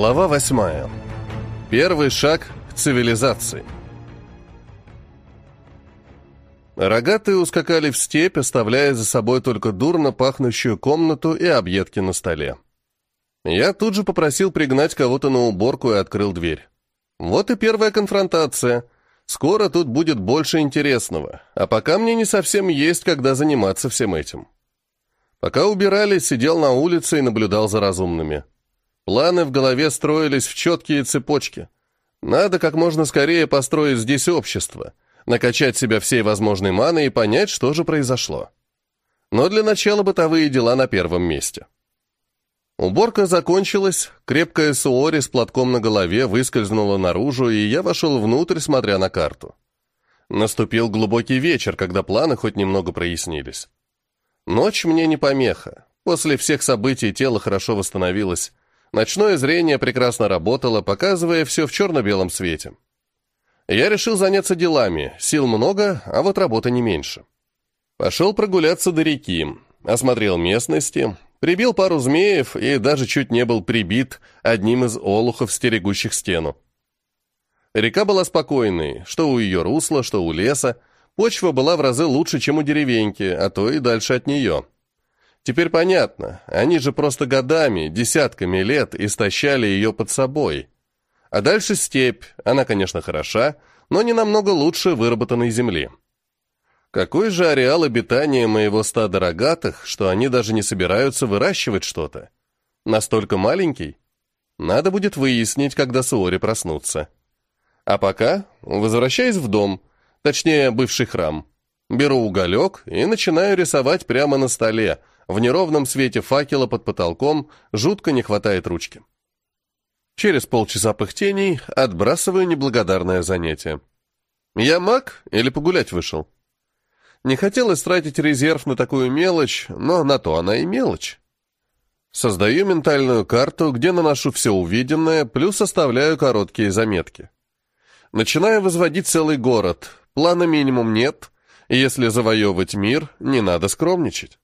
Глава восьмая. Первый шаг к цивилизации. Рогатые ускакали в степь, оставляя за собой только дурно пахнущую комнату и объедки на столе. Я тут же попросил пригнать кого-то на уборку и открыл дверь. Вот и первая конфронтация. Скоро тут будет больше интересного, а пока мне не совсем есть, когда заниматься всем этим. Пока убирали, сидел на улице и наблюдал за разумными. Планы в голове строились в четкие цепочки. Надо как можно скорее построить здесь общество, накачать себя всей возможной маной и понять, что же произошло. Но для начала бытовые дела на первом месте. Уборка закончилась, крепкая Суори с платком на голове выскользнула наружу, и я вошел внутрь, смотря на карту. Наступил глубокий вечер, когда планы хоть немного прояснились. Ночь мне не помеха. После всех событий тело хорошо восстановилось, Ночное зрение прекрасно работало, показывая все в черно-белом свете. Я решил заняться делами, сил много, а вот работы не меньше. Пошел прогуляться до реки, осмотрел местности, прибил пару змеев и даже чуть не был прибит одним из олухов, стерегущих стену. Река была спокойной, что у ее русла, что у леса. Почва была в разы лучше, чем у деревеньки, а то и дальше от нее. Теперь понятно, они же просто годами, десятками лет истощали ее под собой. А дальше степь, она, конечно, хороша, но не намного лучше выработанной земли. Какой же ареал обитания моего стада рогатых, что они даже не собираются выращивать что-то? Настолько маленький? Надо будет выяснить, когда Суори проснутся. А пока возвращаюсь в дом, точнее, бывший храм. Беру уголек и начинаю рисовать прямо на столе, в неровном свете факела под потолком жутко не хватает ручки. Через полчаса пыхтений отбрасываю неблагодарное занятие. Я маг или погулять вышел? Не хотелось тратить резерв на такую мелочь, но на то она и мелочь. Создаю ментальную карту, где наношу все увиденное, плюс оставляю короткие заметки. Начинаю возводить целый город. Плана минимум нет, если завоевывать мир, не надо скромничать.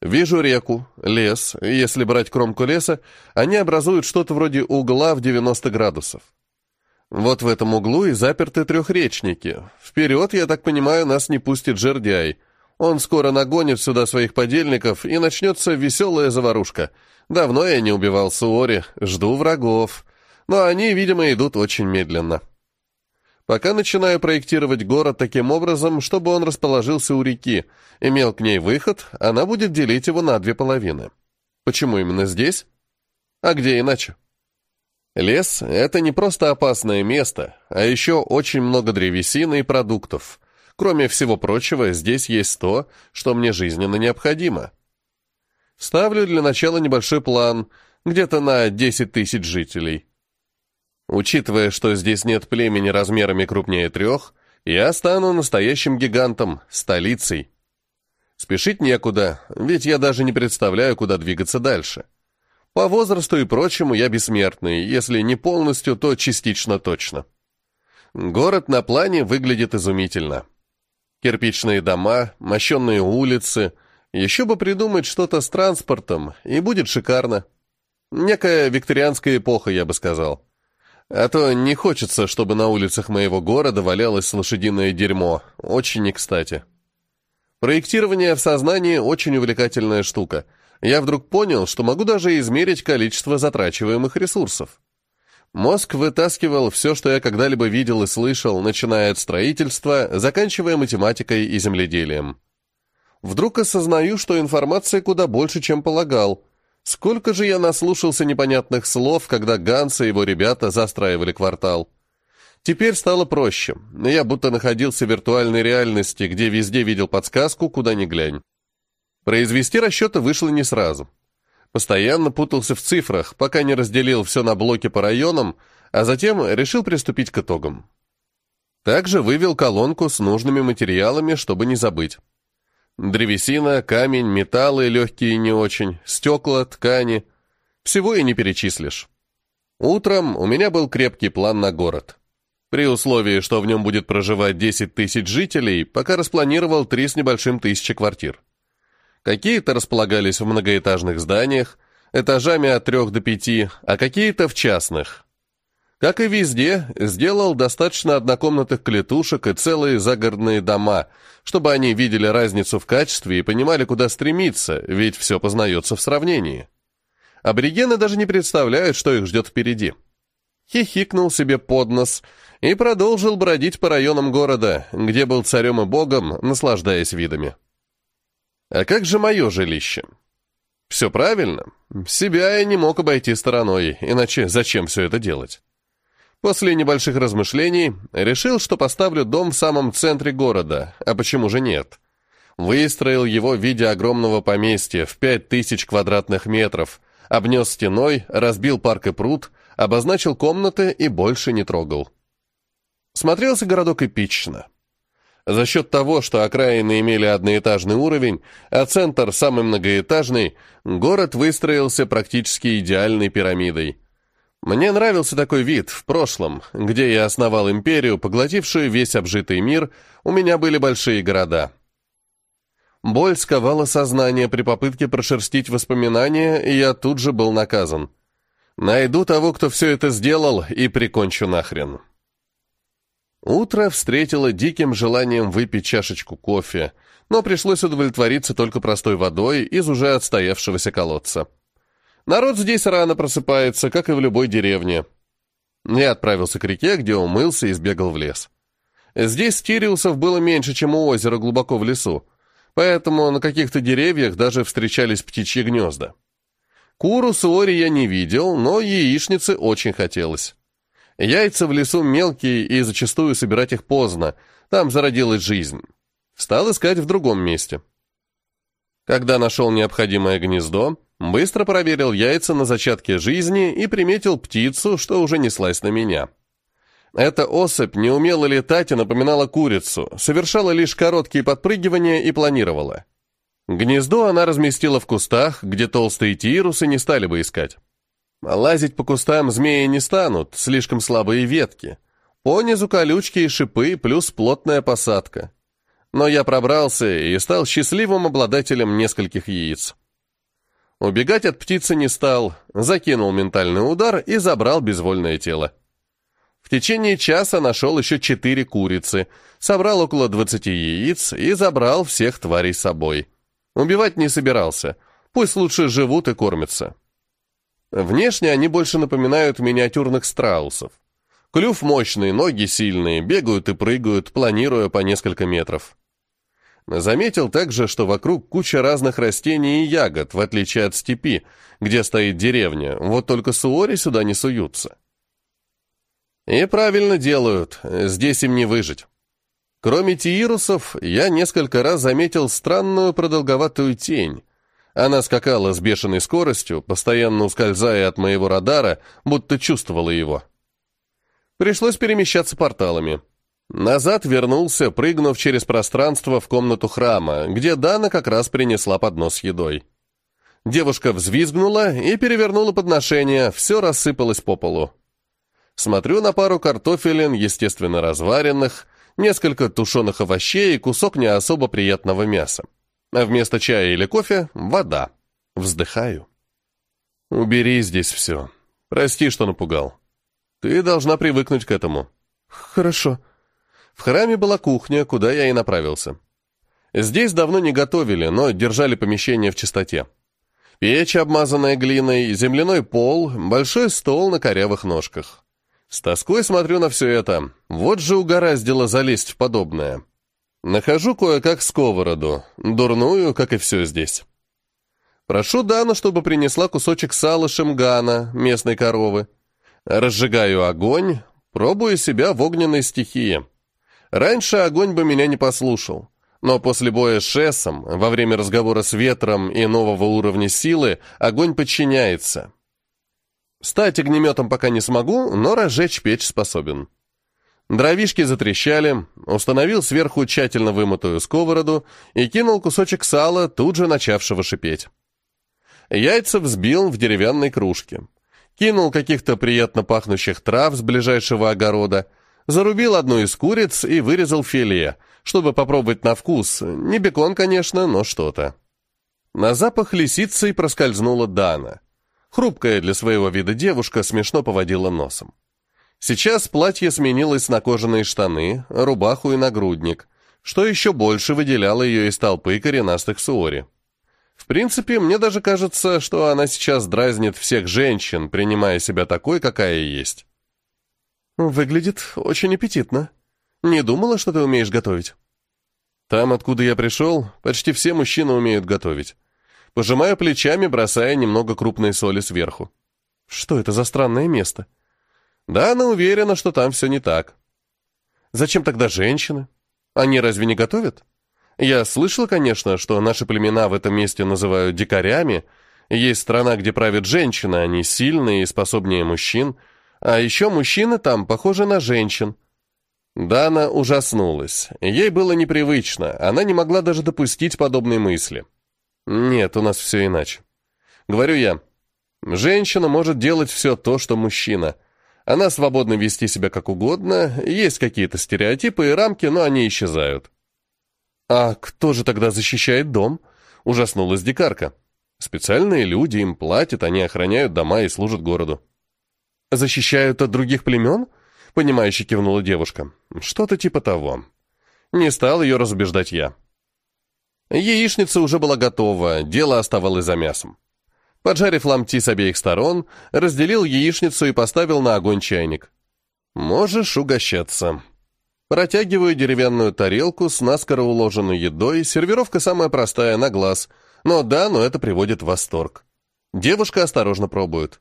Вижу реку, лес. Если брать кромку леса, они образуют что-то вроде угла в 90 градусов. Вот в этом углу и заперты трехречники. Вперед, я так понимаю, нас не пустит жердяй. Он скоро нагонит сюда своих подельников, и начнется веселая заварушка. Давно я не убивал Суори, жду врагов. Но они, видимо, идут очень медленно. Пока начинаю проектировать город таким образом, чтобы он расположился у реки, имел к ней выход, она будет делить его на две половины. Почему именно здесь? А где иначе? Лес — это не просто опасное место, а еще очень много древесины и продуктов. Кроме всего прочего, здесь есть то, что мне жизненно необходимо. Ставлю для начала небольшой план, где-то на 10 тысяч жителей. Учитывая, что здесь нет племени размерами крупнее трех, я стану настоящим гигантом, столицей. Спешить некуда, ведь я даже не представляю, куда двигаться дальше. По возрасту и прочему я бессмертный, если не полностью, то частично точно. Город на плане выглядит изумительно. Кирпичные дома, мощенные улицы, еще бы придумать что-то с транспортом, и будет шикарно. Некая викторианская эпоха, я бы сказал. А то не хочется, чтобы на улицах моего города валялось лошадиное дерьмо. Очень не кстати. Проектирование в сознании очень увлекательная штука. Я вдруг понял, что могу даже измерить количество затрачиваемых ресурсов. Мозг вытаскивал все, что я когда-либо видел и слышал, начиная от строительства, заканчивая математикой и земледелием. Вдруг осознаю, что информации куда больше, чем полагал, Сколько же я наслушался непонятных слов, когда Ганс и его ребята застраивали квартал. Теперь стало проще. Я будто находился в виртуальной реальности, где везде видел подсказку, куда ни глянь. Произвести расчеты вышло не сразу. Постоянно путался в цифрах, пока не разделил все на блоки по районам, а затем решил приступить к итогам. Также вывел колонку с нужными материалами, чтобы не забыть. Древесина, камень, металлы легкие не очень, стекла, ткани. Всего и не перечислишь. Утром у меня был крепкий план на город. При условии, что в нем будет проживать 10 тысяч жителей, пока распланировал три с небольшим тысячи квартир. Какие-то располагались в многоэтажных зданиях, этажами от трех до пяти, а какие-то в частных. Как и везде, сделал достаточно однокомнатных клетушек и целые загородные дома, чтобы они видели разницу в качестве и понимали, куда стремиться, ведь все познается в сравнении. Аборигены даже не представляют, что их ждет впереди. Хихикнул себе под нос и продолжил бродить по районам города, где был царем и богом, наслаждаясь видами. А как же мое жилище? Все правильно. Себя я не мог обойти стороной, иначе зачем все это делать? После небольших размышлений решил, что поставлю дом в самом центре города, а почему же нет? Выстроил его в виде огромного поместья в пять тысяч квадратных метров, обнес стеной, разбил парк и пруд, обозначил комнаты и больше не трогал. Смотрелся городок эпично. За счет того, что окраины имели одноэтажный уровень, а центр самый многоэтажный, город выстроился практически идеальной пирамидой – мне нравился такой вид в прошлом, где я основал империю, поглотившую весь обжитый мир, у меня были большие города. Боль сковала сознание при попытке прошерстить воспоминания, и я тут же был наказан. Найду того, кто все это сделал, и прикончу нахрен. Утро встретило диким желанием выпить чашечку кофе, но пришлось удовлетвориться только простой водой из уже отстоявшегося колодца. Народ здесь рано просыпается, как и в любой деревне. Я отправился к реке, где умылся и сбегал в лес. Здесь стириусов было меньше, чем у озера глубоко в лесу, поэтому на каких-то деревьях даже встречались птичьи гнезда. Куру суори я не видел, но яичницы очень хотелось. Яйца в лесу мелкие, и зачастую собирать их поздно, там зародилась жизнь. Стал искать в другом месте. Когда нашел необходимое гнездо, Быстро проверил яйца на зачатке жизни и приметил птицу, что уже неслась на меня. Эта особь не умела летать и напоминала курицу, совершала лишь короткие подпрыгивания и планировала. Гнездо она разместила в кустах, где толстые тирусы не стали бы искать. Лазить по кустам змеи не станут, слишком слабые ветки. Понизу колючки и шипы, плюс плотная посадка. Но я пробрался и стал счастливым обладателем нескольких яиц. Убегать от птицы не стал, закинул ментальный удар и забрал безвольное тело. В течение часа нашел еще четыре курицы, собрал около двадцати яиц и забрал всех тварей с собой. Убивать не собирался, пусть лучше живут и кормятся. Внешне они больше напоминают миниатюрных страусов. Клюв мощный, ноги сильные, бегают и прыгают, планируя по несколько метров. Заметил также, что вокруг куча разных растений и ягод, в отличие от степи, где стоит деревня, вот только суори сюда не суются. И правильно делают, здесь им не выжить. Кроме тиирусов, я несколько раз заметил странную продолговатую тень. Она скакала с бешеной скоростью, постоянно ускользая от моего радара, будто чувствовала его. Пришлось перемещаться порталами. Назад вернулся, прыгнув через пространство в комнату храма, где Дана как раз принесла поднос с едой. Девушка взвизгнула и перевернула подношение, все рассыпалось по полу. Смотрю на пару картофелин, естественно разваренных, несколько тушеных овощей и кусок не особо приятного мяса. А вместо чая или кофе — вода. Вздыхаю. «Убери здесь все. Прости, что напугал. Ты должна привыкнуть к этому». «Хорошо», в храме была кухня, куда я и направился. Здесь давно не готовили, но держали помещение в чистоте. Печь, обмазанная глиной, земляной пол, большой стол на корявых ножках. С тоской смотрю на все это. Вот же угораздило залезть в подобное. Нахожу кое-как сковороду, дурную, как и все здесь. Прошу Дану, чтобы принесла кусочек сала шимгана, местной коровы. Разжигаю огонь, пробую себя в огненной стихии. Раньше огонь бы меня не послушал. Но после боя с Шессом, во время разговора с ветром и нового уровня силы, огонь подчиняется. Стать огнеметом пока не смогу, но разжечь печь способен. Дровишки затрещали, установил сверху тщательно вымытую сковороду и кинул кусочек сала, тут же начавшего шипеть. Яйца взбил в деревянной кружке. Кинул каких-то приятно пахнущих трав с ближайшего огорода — Зарубил одну из куриц и вырезал филе, чтобы попробовать на вкус. Не бекон, конечно, но что-то. На запах лисицей проскользнула Дана. Хрупкая для своего вида девушка смешно поводила носом. Сейчас платье сменилось на кожаные штаны, рубаху и нагрудник, что еще больше выделяло ее из толпы коренастых суори. В принципе, мне даже кажется, что она сейчас дразнит всех женщин, принимая себя такой, какая есть. «Выглядит очень аппетитно. Не думала, что ты умеешь готовить?» «Там, откуда я пришел, почти все мужчины умеют готовить. Пожимаю плечами, бросая немного крупной соли сверху. Что это за странное место?» «Да, она уверена, что там все не так». «Зачем тогда женщины? Они разве не готовят?» Я слышал, конечно, что наши племена в этом месте называют дикарями. Есть страна, где правят женщины, они сильные и способнее мужчин. А еще мужчины там похожи на женщин. Дана ужаснулась. Ей было непривычно, она не могла даже допустить подобные мысли. Нет, у нас все иначе. Говорю я, женщина может делать все то, что мужчина. Она свободна вести себя как угодно, есть какие-то стереотипы и рамки, но они исчезают. «А кто же тогда защищает дом?» — ужаснулась дикарка. «Специальные люди им платят, они охраняют дома и служат городу». «Защищают от других племен?» — понимающе кивнула девушка. «Что-то типа того». Не стал ее разубеждать я. Яичница уже была готова, дело оставалось за мясом. Поджарив ломти с обеих сторон, разделил яичницу и поставил на огонь чайник. «Можешь угощаться». Протягиваю деревянную тарелку с наскоро уложенной едой, сервировка самая простая, на глаз. Но да, но это приводит в восторг. Девушка осторожно пробует.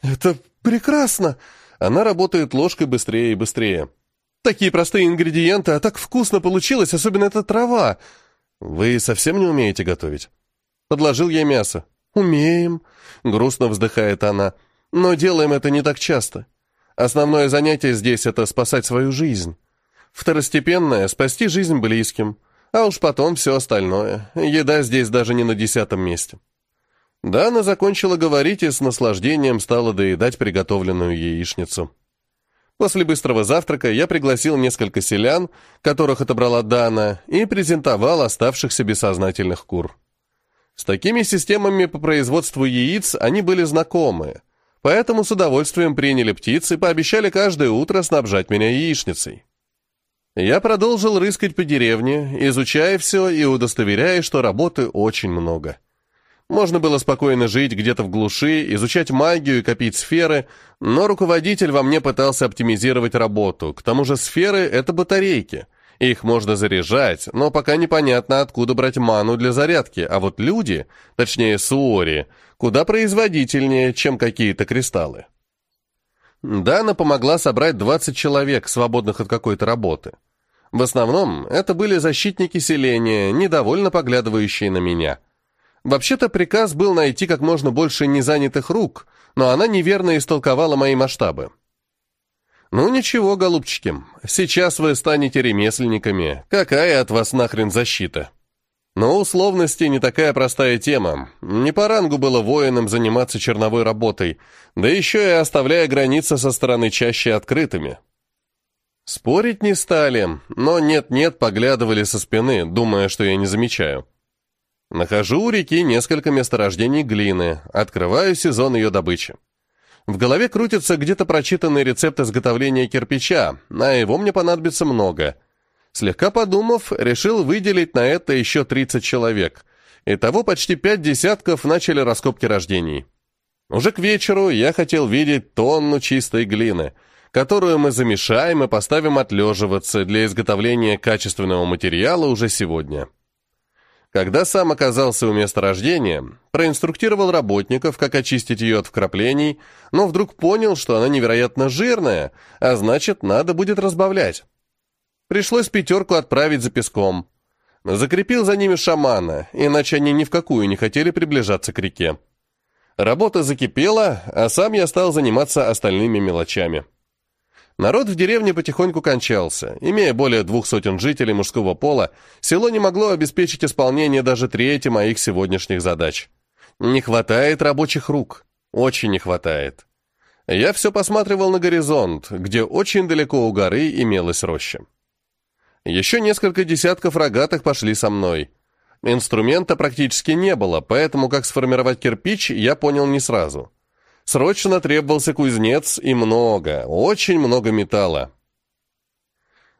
«Это прекрасно!» Она работает ложкой быстрее и быстрее. «Такие простые ингредиенты, а так вкусно получилось, особенно эта трава!» «Вы совсем не умеете готовить?» Подложил ей мясо. «Умеем», — грустно вздыхает она. «Но делаем это не так часто. Основное занятие здесь — это спасать свою жизнь». Второстепенное — спасти жизнь близким, а уж потом все остальное. Еда здесь даже не на десятом месте. Дана закончила говорить и с наслаждением стала доедать приготовленную яичницу. После быстрого завтрака я пригласил несколько селян, которых отобрала Дана, и презентовал оставшихся бессознательных кур. С такими системами по производству яиц они были знакомы, поэтому с удовольствием приняли птиц и пообещали каждое утро снабжать меня яичницей. Я продолжил рыскать по деревне, изучая все и удостоверяя, что работы очень много. Можно было спокойно жить где-то в глуши, изучать магию и копить сферы, но руководитель во мне пытался оптимизировать работу. К тому же сферы — это батарейки. Их можно заряжать, но пока непонятно, откуда брать ману для зарядки, а вот люди, точнее суори, куда производительнее, чем какие-то кристаллы. Дана помогла собрать 20 человек, свободных от какой-то работы. В основном это были защитники селения, недовольно поглядывающие на меня. Вообще-то приказ был найти как можно больше незанятых рук, но она неверно истолковала мои масштабы. «Ну ничего, голубчики, сейчас вы станете ремесленниками. Какая от вас нахрен защита?» Но условности не такая простая тема. Не по рангу было воинам заниматься черновой работой, да еще и оставляя границы со стороны чаще открытыми. Спорить не стали, но нет-нет поглядывали со спины, думая, что я не замечаю. Нахожу у реки несколько месторождений глины, открываю сезон ее добычи. В голове крутится где-то прочитанный рецепт изготовления кирпича, а его мне понадобится много — Слегка подумав, решил выделить на это еще 30 человек. Итого почти пять десятков начали раскопки рождений. Уже к вечеру я хотел видеть тонну чистой глины, которую мы замешаем и поставим отлеживаться для изготовления качественного материала уже сегодня. Когда сам оказался у места рождения, проинструктировал работников, как очистить ее от вкраплений, но вдруг понял, что она невероятно жирная, а значит, надо будет разбавлять. Пришлось пятерку отправить за песком. Закрепил за ними шамана, иначе они ни в какую не хотели приближаться к реке. Работа закипела, а сам я стал заниматься остальными мелочами. Народ в деревне потихоньку кончался. Имея более двух сотен жителей мужского пола, село не могло обеспечить исполнение даже трети моих сегодняшних задач. Не хватает рабочих рук. Очень не хватает. Я все посматривал на горизонт, где очень далеко у горы имелась роща. Еще несколько десятков рогатых пошли со мной. Инструмента практически не было, поэтому как сформировать кирпич, я понял не сразу. Срочно требовался кузнец и много, очень много металла.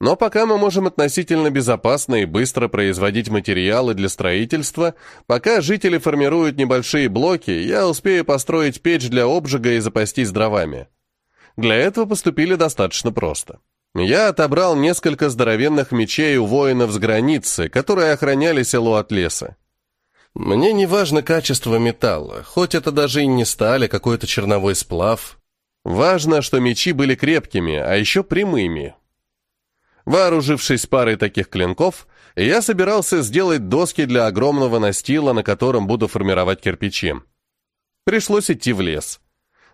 Но пока мы можем относительно безопасно и быстро производить материалы для строительства, пока жители формируют небольшие блоки, я успею построить печь для обжига и запастись дровами. Для этого поступили достаточно просто. Я отобрал несколько здоровенных мечей у воинов с границы, которые охраняли село от леса. Мне не важно качество металла, хоть это даже и не стали, какой-то черновой сплав. Важно, что мечи были крепкими, а еще прямыми, Вооружившись парой таких клинков, я собирался сделать доски для огромного настила, на котором буду формировать кирпичи. Пришлось идти в лес.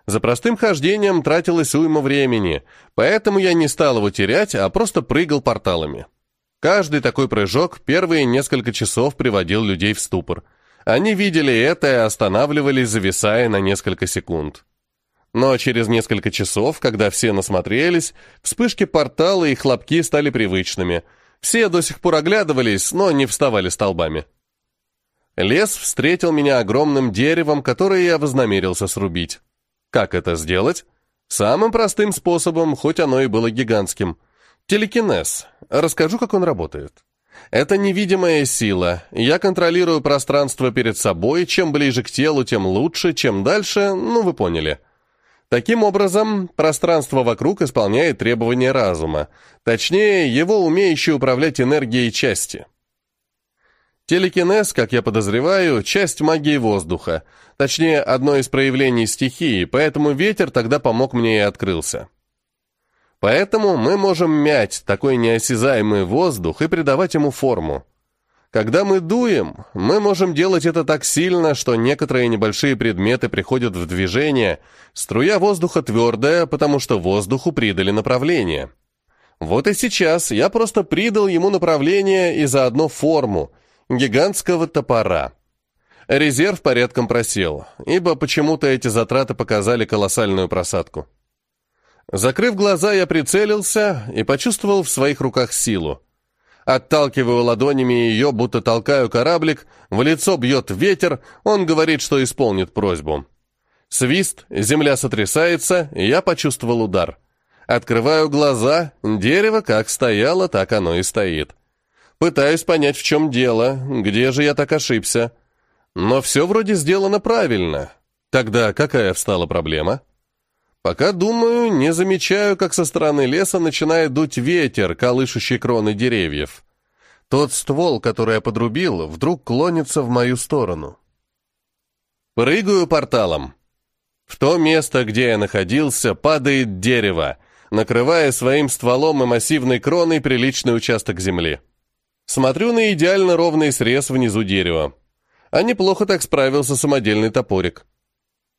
За простым хождением тратилось уйма времени, поэтому я не стал его терять, а просто прыгал порталами. Каждый такой прыжок первые несколько часов приводил людей в ступор. Они видели это и останавливались, зависая на несколько секунд. Но через несколько часов, когда все насмотрелись, вспышки портала и хлопки стали привычными. Все до сих пор оглядывались, но не вставали столбами. Лес встретил меня огромным деревом, которое я вознамерился срубить. Как это сделать? Самым простым способом, хоть оно и было гигантским. Телекинез. Расскажу, как он работает. Это невидимая сила. Я контролирую пространство перед собой. Чем ближе к телу, тем лучше. Чем дальше, ну вы поняли. Таким образом, пространство вокруг исполняет требования разума, точнее, его умеющий управлять энергией части. Телекинез, как я подозреваю, часть магии воздуха, точнее, одно из проявлений стихии, поэтому ветер тогда помог мне и открылся. Поэтому мы можем мять такой неосязаемый воздух и придавать ему форму. Когда мы дуем, мы можем делать это так сильно, что некоторые небольшие предметы приходят в движение. Струя воздуха твердая, потому что воздуху придали направление. Вот и сейчас я просто придал ему направление и заодно форму гигантского топора. Резерв порядком просел, ибо почему-то эти затраты показали колоссальную просадку. Закрыв глаза, я прицелился и почувствовал в своих руках силу. Отталкиваю ладонями ее, будто толкаю кораблик, в лицо бьет ветер, он говорит, что исполнит просьбу. Свист, земля сотрясается, я почувствовал удар. Открываю глаза, дерево как стояло, так оно и стоит. Пытаюсь понять, в чем дело, где же я так ошибся. Но все вроде сделано правильно. Тогда какая встала проблема? Пока думаю, не замечаю, как со стороны леса начинает дуть ветер, колышущий кроны деревьев. Тот ствол, который я подрубил, вдруг клонится в мою сторону. Прыгаю порталом. В то место, где я находился, падает дерево, накрывая своим стволом и массивной кроной приличный участок земли. Смотрю на идеально ровный срез внизу дерева. А неплохо так справился самодельный топорик.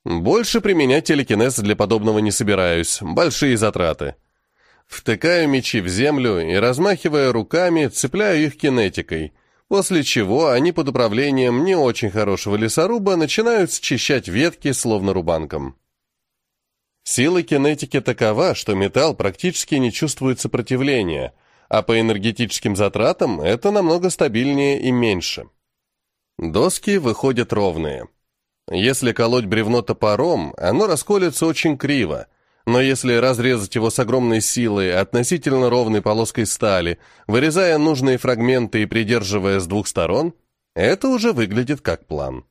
Больше применять телекинез для подобного не собираюсь, большие затраты. Втыкаю мечи в землю и, размахивая руками, цепляю их кинетикой, после чего они под управлением не очень хорошего лесоруба начинают счищать ветки, словно рубанком. Сила кинетики такова, что металл практически не чувствует сопротивления, а по энергетическим затратам это намного стабильнее и меньше. Доски выходят ровные. Если колоть бревно топором, оно расколется очень криво, но если разрезать его с огромной силой относительно ровной полоской стали, вырезая нужные фрагменты и придерживая с двух сторон, это уже выглядит как план.